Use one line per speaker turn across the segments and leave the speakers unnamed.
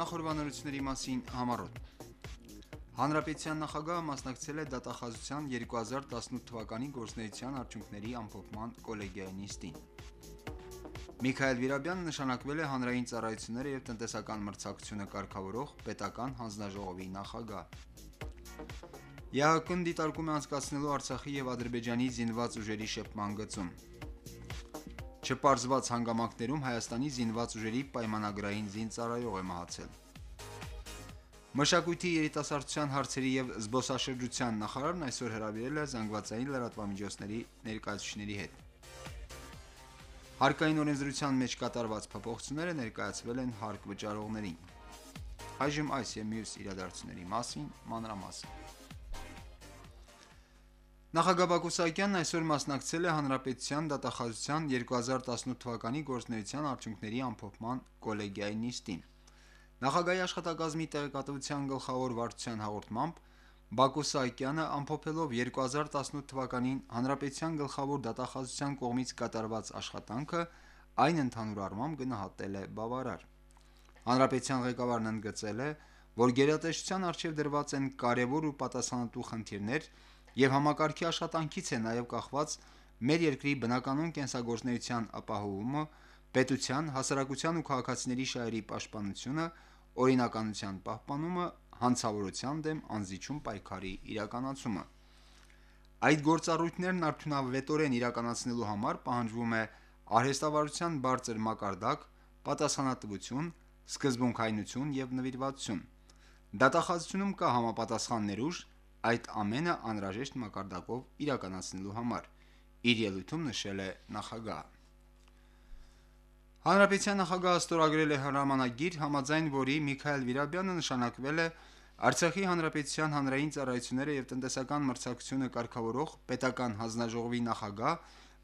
Նախորbanությունների մասին համառոտ Հանրապետության նախագահը մասնակցել է դատախազության 2018 թվականի գործունեության արդյունքների ամփոփման կոլեգիայի նիստին: Միքայել Վիրաբյանը նշանակվել է Հանրային ծառայությունները և տնտեսական մրցակցությունը կարգավորող պետական հանձնաժողովի նախագահ: ԵԱՀԿ-ն դիտարկում է անցկացնելու Արցախի և Ադրբեջանի զինված ուժերի շփման գծում: Չպարզված հանգամանքներում Հայաստանի զինված ուժերի պայմանագրային զինծառայող է մահացել: Մշակույթի, երիտասարդության հարցերի և զբոսաշրջության նախարարն այսօր հրավիրել է ԶԼՄ ներկայացուցիչների հետ: Հարկային օրենսդրության մեջ կատարված փոփոխությունները ներկայացվել են հարկ վճարողներին: Այս և մյուս իրադարձությունների մասին մանրամասն Նախագահ Բակո Սահակյանն այսօր մասնակցել է Հանրապետության դատախազության 2018 թվականի գործունեության արդյունքների ամփոփման կոլեգիայի նիստին: Նախագահի աշխատակազմի տեղեկատվության գլխավոր վարչության հաղորդմամբ Բակո Սահակյանը ամփոփելով 2018 թվականին հանրապետության գլխավոր դատախազության կողմից կատարված աշխատանքը այն ընդհանուր առմամբ գնահատել է բավարար: Հանրապետության ղեկավարն ընդգծել է, որ գերատեսչության առջև դրված են կարևոր ու պատասխանատու խնդիրներ և համակարգի աշխատանքից է նաև կախված մեր երկրի բնականոն կենսագործունեության ապահովումը, պետության, հասարակության ու քաղաքացիների շահերի պաշտպանությունը, օրինականության պահպանումը, հանցավորության դեմ անզիջում պայքարի իրականացումը: Այդ գործառույթներն արդյունավետորեն իրականացնելու համար պահանջվում է արհեստավարության բարձր մակարդակ, պատասխանատվություն, սկզբունքայնություն և նվիրվածություն: Դատախազությունում կա համապատասխան ներուժ այդ ամենը անհրաժեշտ մակարդակով իրականացնելու համար: Հանրապետության նախագահը ստորագրել է հրամանագիր, համաձայն որի Միքայել Վիրաբյանը նշանակվել է Արցախի հանրապետության հանրային ծառայությունները և տնտեսական մրցակցությունը կարգավորող պետական հանձնաժողովի նախագահ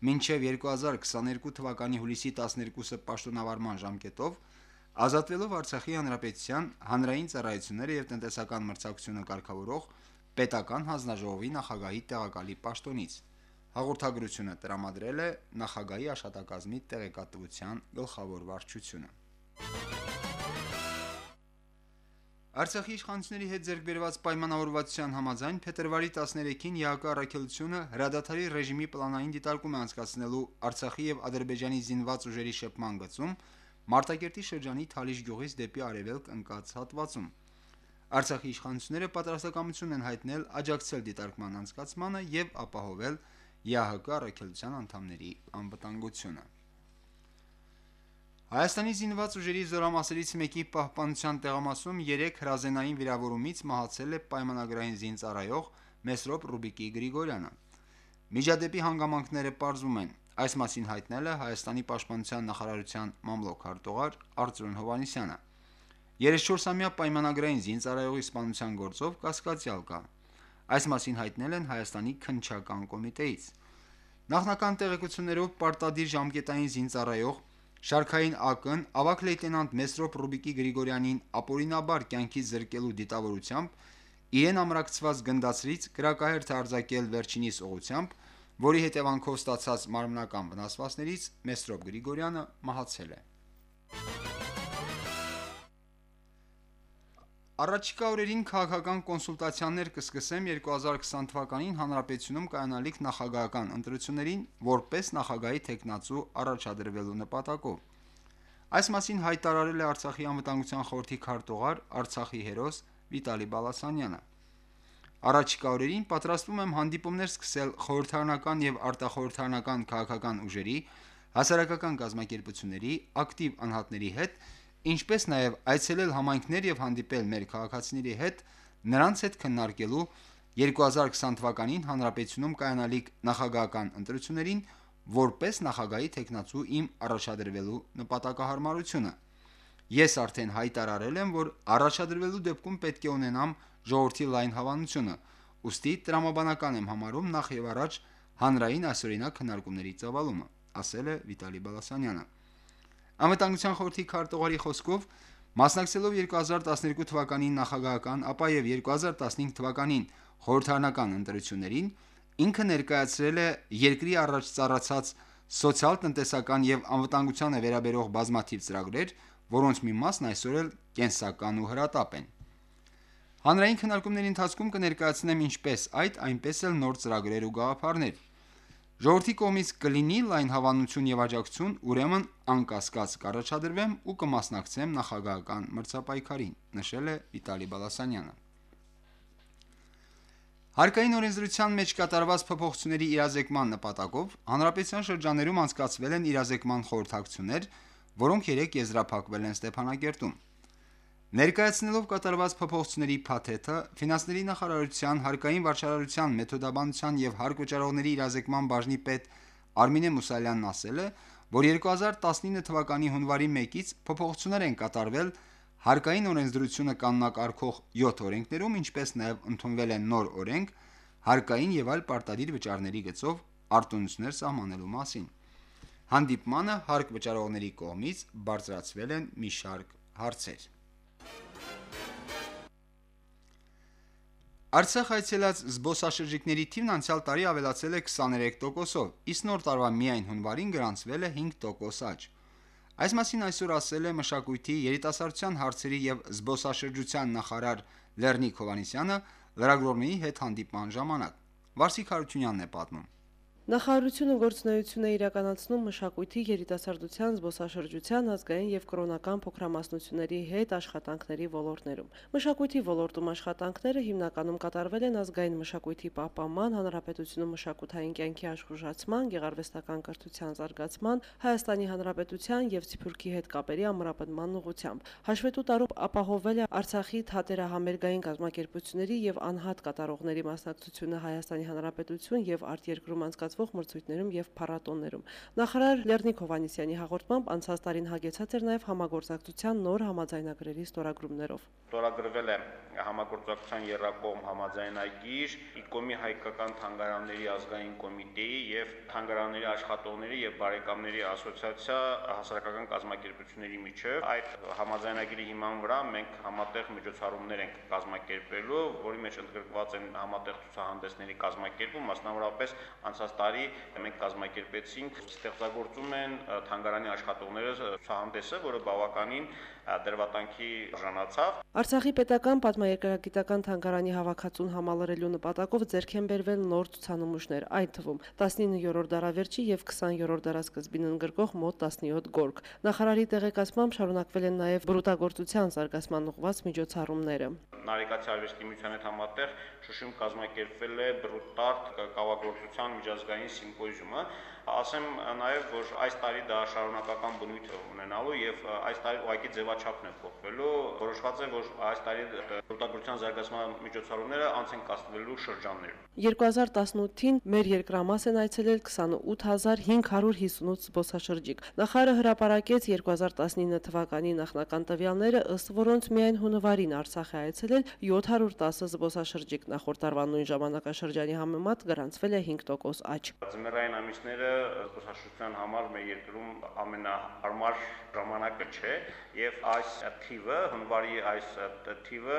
մինչև 2022 թվականի հուլիսի 12-ը պաշտոնավարման ժամկետով, ազատվելով Արցախի հանրապետության հանրային ծառայությունները և տնտեսական մրցակցությունը կարգավորող պետական հանձնաժողովի նախագահի տեղակալի պաշտոնից: Հաղորդագրությունը տրամադրել է նախագահի աշխատակազմի տեղեկատվության գլխավոր վարչությունը: Արցախի իշխանությունների հետ ձեռք բերված պայմանավորվածության համաձայն փետրվարի 13-ին ԵԱՀԿ առաքելությունը հրադադարի ռեժիմի պլանային դիտարկում է անցկացնելու Արցախի և Ադրբեջանի զինված ուժերի շփման գծում Մարտակերտի շրջանի Թալիշ գյուղից դեպի արևելք ընկած հատվածում: Արցախի իշխանությունները պատրաստակամություն են հայտնել աջակցել դիտարկման անցկացմանը և ապահովել ԵԱՀԿ առաքելության անդամների անվտանգությունը: Հայաստանի զինված ուժերի զորամասերից մեկի պահպանության տեղամասում երեկ հրազենային վիրավորումից մահացել է պայմանագրային զինծառայող Մեսրոպ Ռուբիկի Գրիգորյանը: Միջադեպի հանգամանքները պարզվում են: Այս մասին հայտնել է Հայաստանի պաշտպանության նախարարության մամլոք հարտուղար Արծրուն Հովհաննիսյանը: 34-ամյա պայմանագրային զինծառայողի սպանության գործով կասկածյալ կա: Այս մասին հայտնել են Հայաստանի Քննչական կոմիտեից: Նախնական տեղեկություններով պարտադիր ժամկետային զինծառայող, շարքային ակն ավագ լեյտենանտ Մեսրոպ Ռուբիկի Գրիգորյանին ապօրինաբար կյանքից զրկելու դիտավորությամբ իրեն ամրակցված գնդացրից կրակահերթ է արձակել վերջինիս ուղղությամբ, որի հետևանքով ստացած մարմնական վնասվածքներից Մեսրոպ Գրիգորյանը մահացել է: Առաջիկա օրերին քաղաքական կոնսուլտացիաներ կսկսեմ 2020 թվականին հանրապետությունում կայանալիք նախագահական ընտրություններին որպես նախագահի թեկնածու առաջադրվելու նպատակով: Այս մասին հայտարարել է Արցախի անվտանգության խորհրդի քարտուղար, Արցախի հերոս Վիտալի Բալասանյանը: Առաջիկա օրերին պատրաստվում եմ հանդիպումներ սկսել խորհրդարանական և արտախորհրդարանական քաղաքական ուժերի, հասարակական կազմակերպությունների, ակտիվ անհատների հետ, ինչպես նաև այցելել համայնքներ և հանդիպել մեր քաղաքացիների հետ նրանց հետ քննարկելու 2020 թվականին հանրապետությունում կայանալիք նախագահական ընտրություններին որպես նախագահի թեկնածու իմ առաջադրվելու նպատակահարմարությունը: Ես արդեն հայտարարել եմ, որ առաջադրվելու դեպքում պետք է ունենամ ժողովրդի լայն հավանությունը, ուստի տրամաբանական եմ համարում նախևառաջ հանրային այսօրինակ քննարկումների ծավալումը: Անվտանգության խորհրդի քարտուղարի խոսքով մասնակցելով 2012 թվականի նախագահական, ապա և 2015 թվականին խորհրդարանական ընտրություններին, ինքը ներկայացրել է երկրի առաջ ծառացած սոցիալ-տնտեսական և անվտանգությանը վերաբերող բազմաթիվ ծրագրեր, որոնց մի մասն այսօր էլ կենսական ու հրատապ են։ Հանրային քննարկումների ընթացքում կներկայացնեմ ինչպես այդ, այնպես էլ նոր ծրագրեր ու գաղափարներ։ Ժողովրդի կողմից կլինի լայն հավանություն եւ աջակցություն, ուրեմն անկասկած կառաջադրվեմ ու կմասնակցեմ նախագահական մրցապայքարին, նշել է Վիտալի Բալասանյանը։ Հարկային օրենսդրության մեջ կատարված փոփոխությունների իրազեկման նպատակով հանրապետության շրջաներում անցկացվել են իրազեկման խորհրդակցություններ, որոնք երեք եզրափակվել են Ստեփանակերտում։ Ներկայացնելով կատարված փոփոխությունների փաթեթը, ֆինանսների նախարարության հարկային վարչարարության մեթոդաբանության եւ հարկվճարողների իրազեկման բաժնի պետ Արմինե Մուսալյանն ասել է, որ 2019 թվականի հունվարի 1-ից փոփոխություններ են կատարվել հարկային օրենսդրությունը կանոնակարգող 7 օրենքներում, ինչպես նաև ընդունվել է նոր օրենք հարկային եւ այլ պարտադիր վճարների գծով արտոնություններ սահմանելու մասին։ Հանդիպմանը հարկ վճարողների կողմից բարձրացվել են մի շարք հարցեր։ Արցախ այցելած զբոսաշրջիկների թիվն անցյալ տարի ավելացել է 23%-ով, իսկ նոր տարվա միայն հունվարին գրանցվել է 5% աճ։ Այս մասին այսօր ասել է մշակույթի, երիտասարդության հարցերի եւ զբոսաշրջության նախարար Լեռնիկ Հովանիսյանը լրագրողների հետ հանդիպման ժամանակ։ Վարսիկ Հարությունյանն է պատմում.
Նախարարությունը գործունեություն է իրականացնում մշակույթի, երիտասարդության, զբոսաշրջության, ազգային եւ կրոնական փոքրամասնությունների հետ աշխատանքների ոլորտներում։ Մշակույթի ոլորտում աշխատանքները հիմնականում կատարվել են ազգային մշակույթի պահպանման, հանրապետությունում մշակութային կյանքի աշխուժացման, գեղարվեստական կրթության զարգացման, Հայաստանի հանրապետության եւ Սփյուռքի հետ կապերի ամրապնդման ուղղությամբ։ Հաշվետու տարում ապահովել է Արցախի թատերահամերգային կազմակերպությունների եւ անհատ կատարողների մասնակցությունը Հայաստանի հանրապետություն եւ արտերկրում անցկաց անցկացվող մրցույթներում եւ փառատոներում։ Նախարար Լեռնիկ Հովանիսյանի հաղորդմամբ անցած տարին հագեցած էր նաեւ համագործակցության նոր համաձայնագրերի ստորագրումներով։
Ստորագրվել է համագործակցության երրակողմ համաձայնագիր ԻԿՕՄ-ի հայկական թանգարանների ազգային կոմիտեի եւ թանգարանների աշխատողների եւ բարեկամների ասոցիացիա հասարակական կազմակերպությունների միջև այդ համաձայնագիրի հիման վրա մենք համատեղ միջոցառումներ ենք կազմակերպելու, որի մեջ ընդգրկված են համատեղ ցուցահանդեսների կազմակերպում, մասնավորապես անցած տարի մենք կազմակերպեցինք ստեղծագործում են թանգարանի աշխատողները ցուցահանդեսը, որը բավականին դրվատանքի ժանացավ։
Արցախի պետական պատմաերկրագիտական թանգարանի հավաքածուն համալրելու նպատակով ձեռք են բերվել նոր ցուցանմուշներ, այդ թվում 19-րդ դարավերջի եւ 20-րդ դարասկզբին ընդգրկող մոտ 17 գորգ։ Նախարարի տեղեկացմամբ շարունակվել են նաեւ բրուտագործության զարգացման ուղղված միջոցառումները։
Նարեկացի արվեստի միության հետ համատեղ Շուշիում կազմակերպվել է բրուտարտ կավագործության միջազգային սիմպոզիումը, ասեմ նաև, որ այս տարի դա շարունակական բնույթ է ունենալու եւ այս տարի ուղղակի ձևաչափն է փոխվելու։ Որոշված է, որ այս տարի ռոտագրության զարգացման միջոցառումները անց են կազմվելու շրջաններում։
2018-ին մեր երկրամաս են այցելել 28558 զբոսաշրջիկ։ Նախարարը հրապարակեց 2019 թվականի նախնական տվյալները, ըստ որոնց միայն հունվարին Արցախ է այցելել 710 զբոսաշրջիկ, նախորդ տարվա նույն ժամանակաշրջանի համեմատ գրանցվել է 5% աճ։
Ձմեռային ամիսները զբոսաշրջության համար մեր երկրում ամենահարմար ժամանակը չէ եւ այս թիվը հունվարի այս թիվը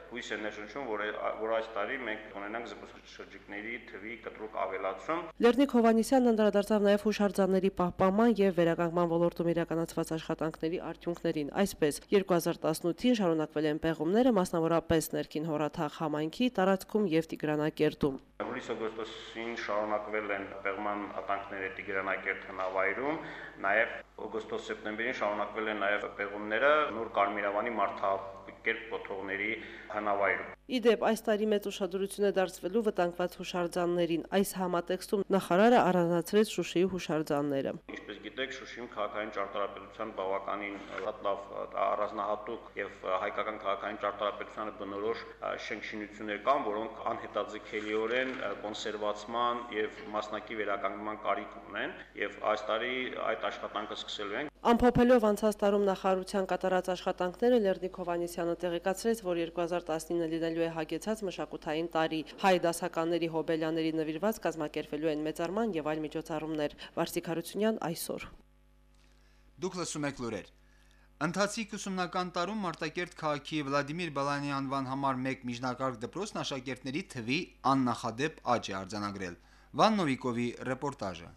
հույս է ներշնչում որ որ այս տարի մենք ունենանք զբոսաշրջիկների թվի կտրուկ ավելացում
Լեռնիկ Հովանիսյանն անդրադարձավ նաեւ հուշարձանների պահպանման եւ վերականգնման ոլորտում իրականացված աշխատանքների արդյունքներին այսպես 2018-ին շարունակվել են պեղումները մասնավորապես ներքին հորաթաղ համայնքի տարածքում եւ Տիգրանակերտում
Հուլիս-օգոստոսին շարունակվել են պեղման ատանքները Տիգրանակերտ հնավայրում, նաև օգոստոս-սեպտեմբերին շարունակվել են նաև պեղումները Նոր Կարմիրավանի մարդակերտ կոթողների հնավայրում։
Իդեպ այս տարի մեծ ուշադրություն է դարձվելու վտանգված հուշարձաններին։ Այս համատեքստում նախարարը առանձնացրեց Շուշիի հուշարձանները։
Ինչպես գիտեք, Շուշիում քաղաքային ճարտարապետության բավականին լավ առանձնահատուկ եւ հայկական քաղաքային ճարտարապետությանը բնորոշ շենքշինություններ կան, որոնք անհետաձգելիորեն կոնսերվացման եւ մասնակի վերականգնման կարիք ունեն եւ այս տարի այդ աշխատանքը սկսելու ենք
Ամփոփելով անցած տարում նախարարության կատարած աշխատանքները Լեռնիկ Հովանեսյանը տեղեկացրեց, որ 2019 լինելու է հագեցած մշակութային տարի։ Հայ դասականների հոբելյաների նվիրված կազմակերպվելու են մեծարման եւ այլ միջոցառումներ։ Վարսիկ Հարությունյան այսօր։
Դուք լսում եք լուրեր։ Ընթացիկ ուսումնական տարում Մարտակերտ քաղաքի Վլադիմիր Բալանի անվան համար 1 միջնակարգ դպրոցն աշակերտների թվի աննախադեպ աճ է արձանագրել։ Վան Նովիկովի ռեպորտաժը։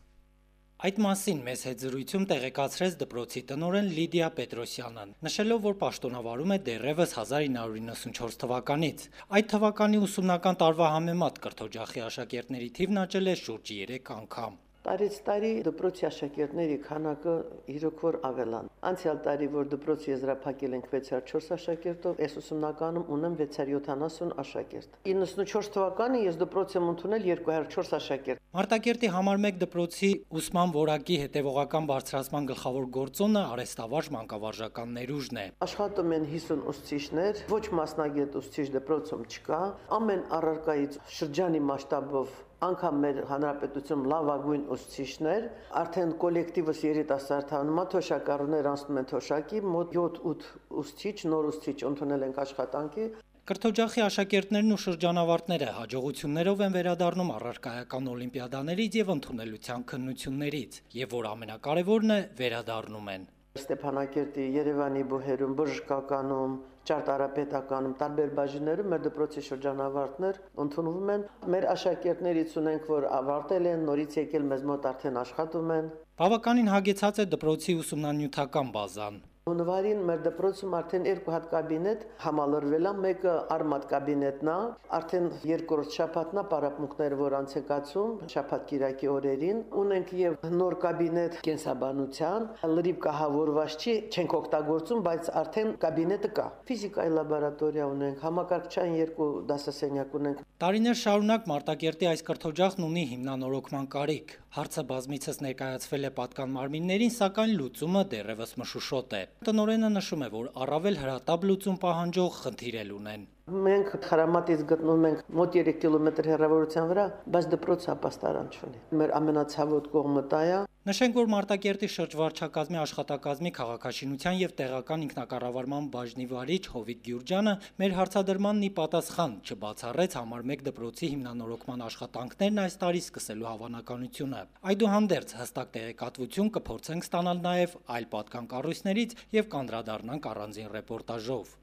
Այդ մասին մեզ հետ զրույցում տեղեկացրեց դպրոցի տնօրեն Լիդիա Պետրոսյանը, նշելով, որ պաշտոնավարում է դեռևս 1994 թվականից։ Այդ թվականի ուսումնական տարվա համեմատ կրթօջախի աշակերտների թիվն աճել է շուրջ 3 անգամ։
Տարից տարի դպրոցի աշակերտների քանակը իրոք որ ավելան։ Անցյալ տարի, որ դպրոց եզրափակել ենք 604 աշակերտով, այս ուսումնականում ունեմ 670 աշակերտ։ 94 թվականի ես դպրոց եմ ընդունել 204 աշակերտ։
Մարտակերտի համար 1 դպրոցի ուսման որակի հետևողական բարձրացման գլխավոր գործոնը արեստավարժ մանկավարժական ներուժն է։
Աշխատում են 50 ուսուցիչներ, ոչ մասնագետ ուսուցիչ դպրոցում չկա։ Ամեն առարկայից շրջանի մասշտաբով անգամ մեր հանրապետությունում լավագույն ուսուցիչներ, արդեն կոլեկտիվս երիտասարդանում է թոշակառուներ անցնում են թոշակի, մոտ 7-8 ուսուցիչ, նոր ուսուցիչ ընդունել ենք աշխատանքի,
Կրթօջախի աշակերտներն ու շրջանավարտները հաջողություններով են վերադառնում առարկայական օլիմպիադաներից եւ ընդունելության քննություններից, եւ որ ամենակարևորն է, վերադառնում են։
Ստեփանակերտի, Երևանի բուհերում, բժշկականում, ճարտարապետականում, տարբեր բաժիններում մեր դպրոցի շրջանավարտներ ընդունվում են։ Մեր աշակերտներից ունենք, որ ավարտել են, նորից եկել մեզ մոտ արդեն աշխատում են։
Բավականին հագեցած է դպրոցի ուսումնանյութական բազան։
Հունվարին մեր դպրոցում արդեն երկու հատ կաբինետ համալրվել է, մեկը արմատ կաբինետն է, արդեն երկրորդ շաբաթն է պարապմունքները, որ անցեկացում շաբաթ կիրակի օրերին, ունենք եւ նոր կաբինետ կենսաբանության, լրիվ կահավորված չի, չենք օգտագործում, բայց արդեն կաբինետը կա։ Ֆիզիկայի լաբորատորիա ունենք, համակարգչային երկու դասասենյակ ունենք։
Տարիներ շարունակ Մարտակերտի այս կրթօջախն ունի հիմնանորոգման կարիք։ Հարցը բազմիցս ներկայացվել է պատկան մարմիններին, սակայն լուծումը դեռևս մշուշոտ է։ Տնորենը նշում է, որ առավել հրատապ լուծում պահանջող խնդիր էլ ունեն։
Մենք Խարամատից գտնվում ենք մոտ 3 կիլոմետր հեռավորության վրա, բայց դպրոցը ապաստարան չունի։ Մեր ամենացավոտ կողմը դա է։
Նշենք, որ Մարտակերտի շրջվարչակազմի աշխատակազմի քաղաքաշինության եւ տեղական ինքնակառավարման բաժնի վարիչ Հովիկ Գյուրջյանը մեր հարցադրմանն ի պատասխան չբացառեց համար 1 դպրոցի հիմնանորոգման աշխատանքներն այս տարի սկսելու հավանականությունը։ Այդուհանդերձ հստակ տեղեկատվություն կփորձենք ստանալ նաեւ այլ պատկան կառույցներից եւ կանդրադառնանք առանձին ռեպորտաժով։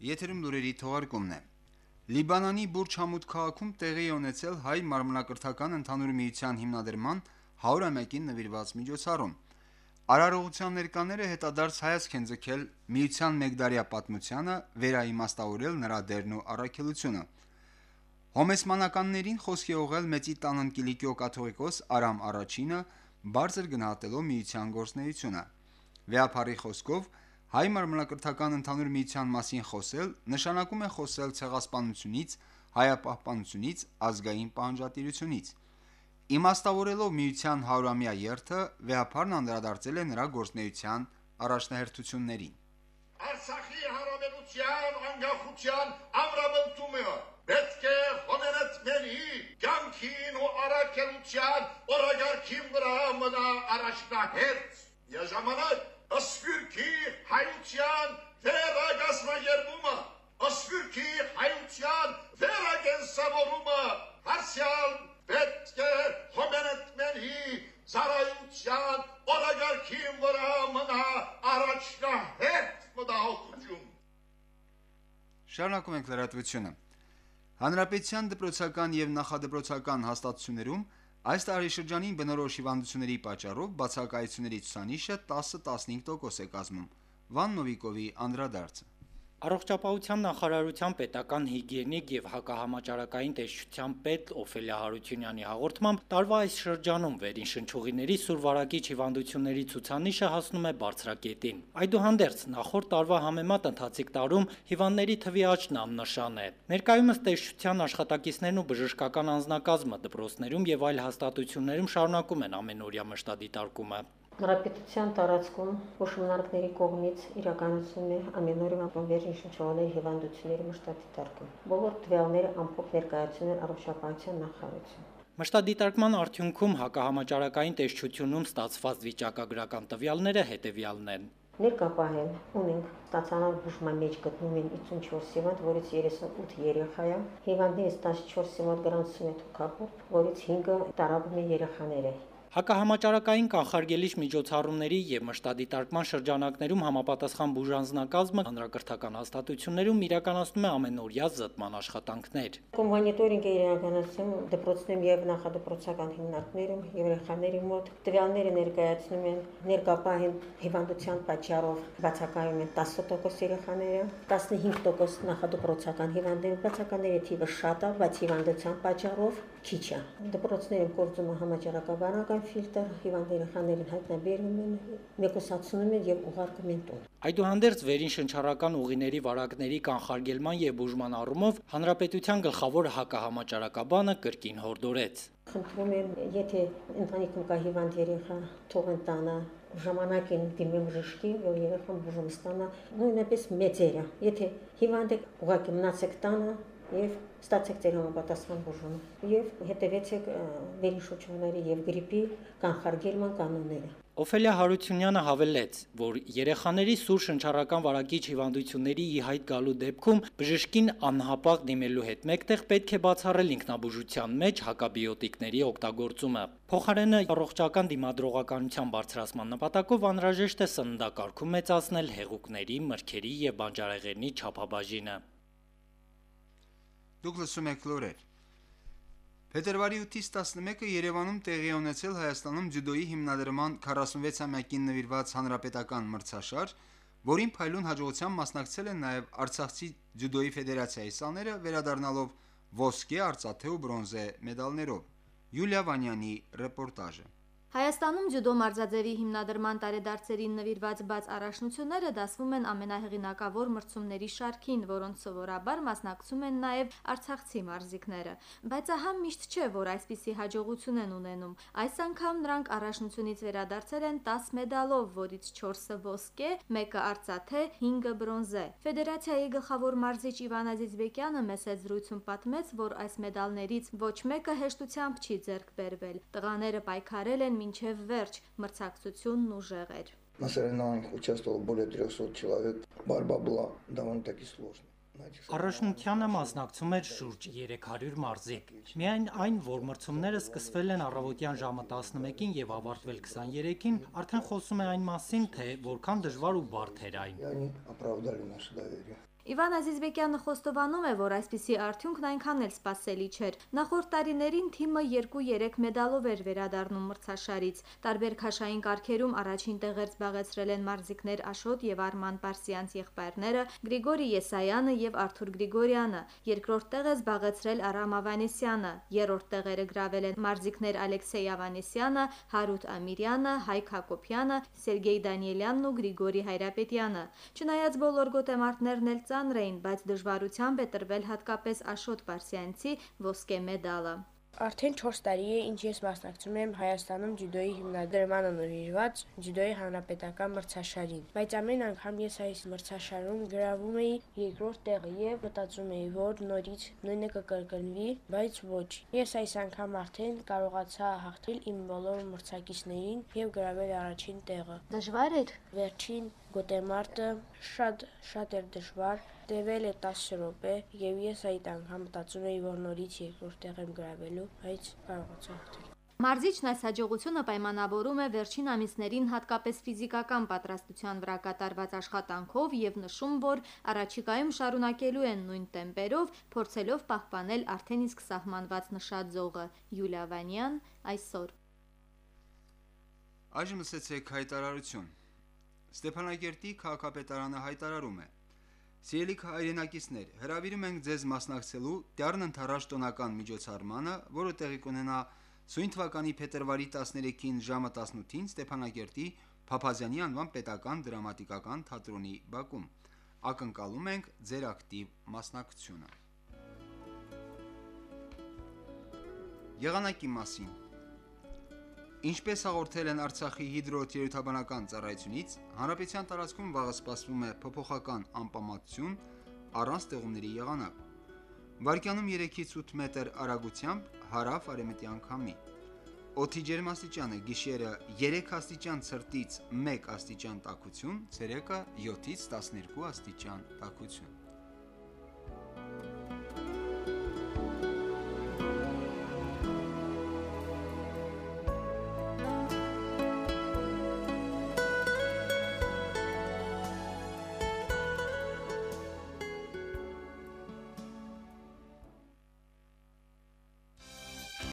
Եթերում լուրերի թողարկումն է։ Լիբանանի Բուրջ Համուդ քաղաքում տեղի է ունեցել հայ մարմնակրթական ընդհանուր միության հիմնադրման 101-ին նվիրված միջոցառում։ Արարողության ներկաները հետադարձ հայացք են ձգել միության մեկդարյա պատմությանը, վերաիմաստավորել նրա դերն ու առաքելությունը։ Հոմեսմանականներին խոսքի ողել մեծի տանն Կիլիկիո կաթողիկոս Արամ առաջինը բարձր գնահատելով միության գործնեությունը։ Վեապարի խոսքով Հայ մարմնակրթական ընդհանուր միության մասին խոսել նշանակում է խոսել ցեղասպանությունից, հայապահպանությունից, ազգային պահանջատիրությունից։ Իմաստավորելով միության 100-ամյա երթը, վեհապարն անդրադարձել է նրա գործնեության առաջնահերթություններին։
Արցախի հարաբերության անկախության ամրապնդումը պետք է հոներեցների կյանքին ու առաքելության օրագարքին վրա մնա առաջնահերթ։ Եժամանակ ասվիրքի հայության վերագազմագերբումը, ասվիրքի հայության վերագենսավորումը, հարսյալ պետք է հոմենետների զարայության օրագարքին վրա մնա առաջնահերթ մտահոգություն։
Շարունակում ենք լրատվությունը։ Հանրապետության դպրոցական եւ նախադպրոցական հաստատություններում Այս տարի շրջանին բնորոշ հիվանդությունների պատճառով բացակայությունների ցուցանիշը 10-15% է կազմում։ Վան Նովիկովի անդրադարձը։
Առողջապահության նախարարության պետական հիգիենիկ եւ հակահամաճարակային տեսչության պետ Օֆելիա Հարությունյանի հաղորդմամբ տարվա այս շրջանում վերին շնչուղիների սուրվարակիչ հիվանդությունների ցուցանիշը հասնում է բարձրակետին։ Այդուհանդերձ նախորդ տարվա համեմատ ընթացիկ տարում հիվանդների թվի աճն աննշան է։ Ներկայումս տեսչության աշխատակիցներն ու բժշկական անձնակազմը դպրոցներում եւ այլ հաստատություններում շարունակում են ամենօրյա մշտադիտարկումը։
Հանրապետության տարածքում ուսումնարկների կողմից իրականացվում է ամենօրյա վերջին շնչողների հիվանդությունների մշտադիտարկում։ Բոլոր տվյալները ամփոփ ներկայացնում են առողջապահության նախարարություն։
Մշտադիտարկման արդյունքում հակահամաճարակային տեսչությունում ստացված վիճակագրական տվյալները հետևյալն են։
Ներկապահել. Ունենք ստացանալ բուժման մեջ գտնում են 54 հիվանդ, որից 38 երեխա է։ Հիվանդներից 14 հիվանդ գրանցում է թոքաբորտ, որից 5-ը տարապում է երեխաները։
Հակահամաճարակային կանխարգելիչ միջոցառումների եւ մշտադիտարկման շրջանակներում համապատասխան բուժանձնակազմը հանրակրթական հաստատություններում իրականացնում է ամենօրյա զտման աշխատանքներ։
Կոմոնիտորինգ է իրականացում դպրոցներում եւ նախադպրոցական հիմնարկներում երեխաների մոտ տվյալները ներկայացնում են ներկապահին հիվանդության պատճառով բացակայում են 10% երեխաները, 15% նախադպրոցական հիվանդների բացականների թիվը շատ է, բայց հիվանդության պատճառով քիչ է։ Դպրոցներում կորցում է համաճարակաբանական ֆիլտր, հիվանդ երեխաներին հայտնաբերում են, մեկուսացնում են եւ ուղարկում են տուն։
Այդուհանդերձ վերին շնչառական ուղիների վարակների կանխարգելման եւ բուժման առումով հանրապետության գլխավոր հակահամաճարակաբանը կրկին հորդորեց։
Խնդրում եմ, եթե ընտանիքում կա հիվանդ երեխա, թող ընտանը ժամանակին դիմեմ բժշկի, որ երեխան բուժում ստանա, նույնպես մեծերը։ Եթե հիվանդ եք, ուղղակի մնացեք տանը եւ ստացեք ձեր համապատասխան բուժումը եւ հետեւեցեք վերիշոչումների եւ գրիպի կանխարգելման կանոնները։
Օֆելիա Հարությունյանը հավելեց, որ երեխաների սուր շնչառական վարակիչ հիվանդությունների ի հայտ գալու դեպքում բժշկին անհապաղ դիմելու հետ մեկտեղ պետք է բացառել ինքնաբուժության մեջ հակաբիոտիկների օգտագործումը։ Փոխարենը առողջական դիմադրողականության բարձրացման նպատակով անհրաժեշտ է սննդակարգում մեծացնել հեղուկների, մրգերի եւ բանջարեղենի չափաբաժինը։
Դուք լսում եք լուրեր։ Փետրվարի 8-ից 11-ը Երևանում տեղի ունեցել Հայաստանում ջյուդոյի հիմնադրման 46-ամյակին նվիրված հանրապետական մրցաշար, որին փայլուն հաջողությամբ մասնակցել են նաև Արցախցի ջյուդոյի ֆեդերացիայի սաները, վերադառնալով ոսկե, արծաթե ու բրոնզե մեդալներով։ Յուլիա Վանյանի ռեպորտաժը։
Հայաստանում ջյուդո մարզաձևի հիմնադրման տարեդարձերին նվիրված բաց առաջնությունները դասվում են ամենահեղինակավոր մրցումների շարքին, որոնց սովորաբար մասնակցում են նաև արցախցի մարզիկները։ Բայց ահա միշտ չէ, որ այսպիսի հաջողություն են ունենում։ Այս անգամ նրանք առաջնությունից վերադարձել են 10 մեդալով, որից 4-ը ոսկե, 1-ը արծաթե, 5-ը բրոնզե։ Ֆեդերացիայի գլխավոր մարզիչ Իվան Ազիզբեկյանը մեծ զրույցում պատմեց, որ այս մեդալներից ոչ մեկը հեշտությամբ չի ձեռք բերվել։ Տղաները պայքարել են մինչև վերջ մրցակցությունն ուժեղ էր։
На соревнованиях участвовало более 300 человек. Борьба была довольно-таки сложной.
Առաջնությանը մասնակցում էր շուրջ 300 մարզիկ։ Միայն այն, որ մրցումները սկսվել են առավոտյան ժամը 11-ին եւ ավարտվել 23-ին, արդեն խոսում է այն մասին, թե որքան դժվար ու բարդ էր այն։
Իվան Ազիզբեկյանը խոստովանում է, որ այսպիսի արդյունքն այնքան էլ սпасելի չէր։ Նախորդ տարիներին թիմը 2-3 մեդալով էր վերադառնում մրցաշարից։ Տարբեր քաշային կարգերում առաջին տեղեր զբաղեցրել են մարզիկներ Աշոտ եւ Արման Պարսյանց եղբայրները Գրիգորի Եսայանը եւ Արթուր Գրիգորյանը։ Երկրորդ տեղը զբաղեցրել Արամ Ավանեսյանը, երրորդ տեղերը գրավել են մարզիկներ Ալեքսեյ Ավանեսյանը, Հարութ Ամիրյանը, Հայկ Հակոբյանը, Սերգեյ Դանիելյանն ու Գրիգորի Հայրապետյանը։ Չնայած բոլոր գոտեմարտներն էլ ծանր էին, բայց դժվարությամբ է տրվել հատկապես Աշոտ Պարսյանցի ոսկե մեդալը։
Արդեն 4 տարի է, ինչ ես մասնակցում եմ Հայաստանում ջյուդոյի հիմնադրմանը նվիրված ջյուդոյի հանրապետական մրցաշարին։ Բայց ամեն անգամ ես այս մրցաշարում գրավում էի երկրորդ տեղը եւ մտածում էի, որ նորից նույնը կկրկնվի, բայց ոչ։ Ես այս անգամ արդեն կարողացա հաղթել իմ բոլոր մրցակիցներին եւ գրավել առաջին տեղը։
Դժվար էր։
Վերջին գոտեմարտը շատ շատ էր դժվար, տևել է 10 րոպե եւ ես այդ անգամ մտածում էի, որ նորից երկրորդ տեղ եմ գրավելու, բայց կարողացա հաղթել։
Մարզիչն այս հաջողությունը պայմանավորում է վերջին ամիսներին հատկապես ֆիզիկական պատրաստության վրա կատարված աշխատանքով եւ նշում, որ առաջիկայում շարունակելու են նույն տեմպերով, փորձելով պահպանել արդեն իսկ սահմանված նշած զողը։ Յուլիա Վանյան այսօր։
Այժմ լսեցեք հայտարարություն։ Ստեփանակերտի քաղաքապետարանը հայտարարում է. Սիրելի հայրենակիցներ, հրավիրում ենք ձեզ մասնակցելու Տյառն ընթരാճ տոնական միջոցառմանը, որը տեղի կունենա սույն թվականի փետրվարի 13-ին ժամը 18-ին Ստեփանակերտի Փափազյանի անվան պետական դրամատիկական թատրոնի բակում։ Ակնկալում ենք ձեր ակտիվ մասնակցությունը։ Եղանակի մասին Ինչպես հաղորդել են Արցախի հիդրոթերապևտաբանական ծառայությունից, հանրապետության տարածքում վաղը սպասվում է փոփոխական անպամատություն առանց ձեղումների եղանակ։ Վարկյանում 3-ից 8 մետր արագությամբ հարավ արևմտյան քամի։ Օդի ջերմաստիճանը՝ գիշերը 3 աստիճան ցրտից 1 աստիճան տաքություն, ցերեկը 7-ից 12 աստիճան տաքություն։